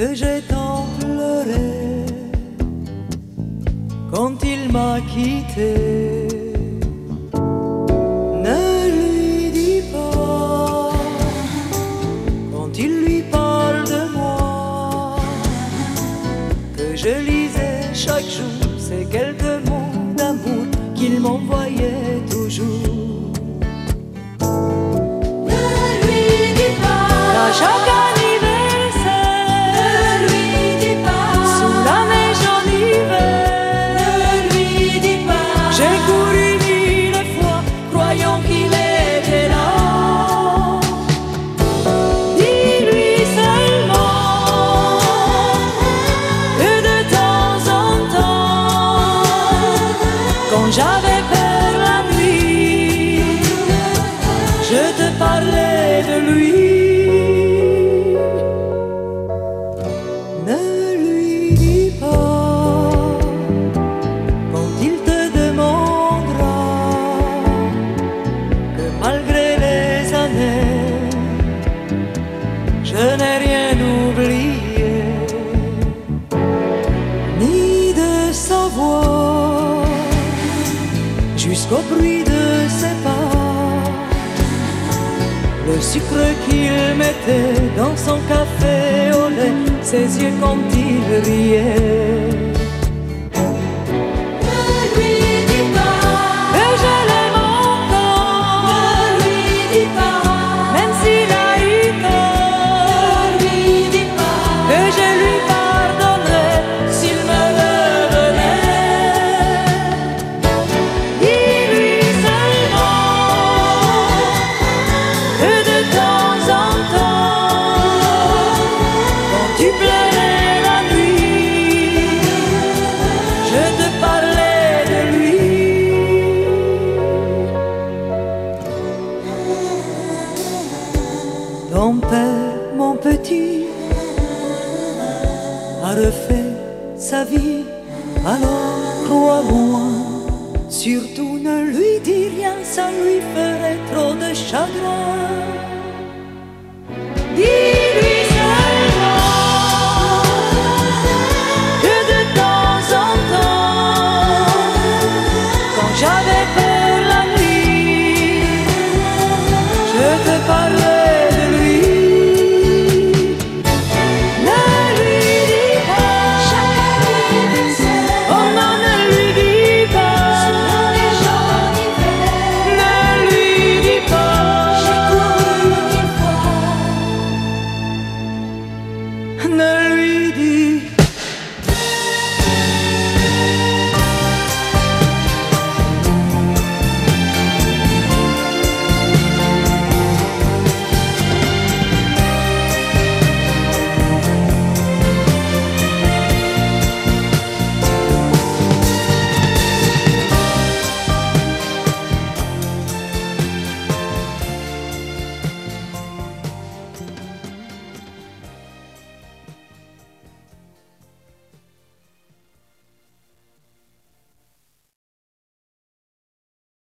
que j'ai tant pleuré quand il m'a quitté. Ne lui dis pas quand il lui parle de moi que je lisais chaque jour ces quelques mots d'amour qu'il m'envoyait toujours. J'avais peur la nuit, je te parlais de lui. Ne lui dis pas quand il te demandera que malgré les années, je n'ai rien oublié, jusqu'au bruit de ses pas. Le sucre qu'il mettait dans son café au lait, ses yeux quand il riait. Petit, a refait sa vie. Alors crois-moi, surtout ne lui dis rien, ça lui ferait trop de chagrin. 날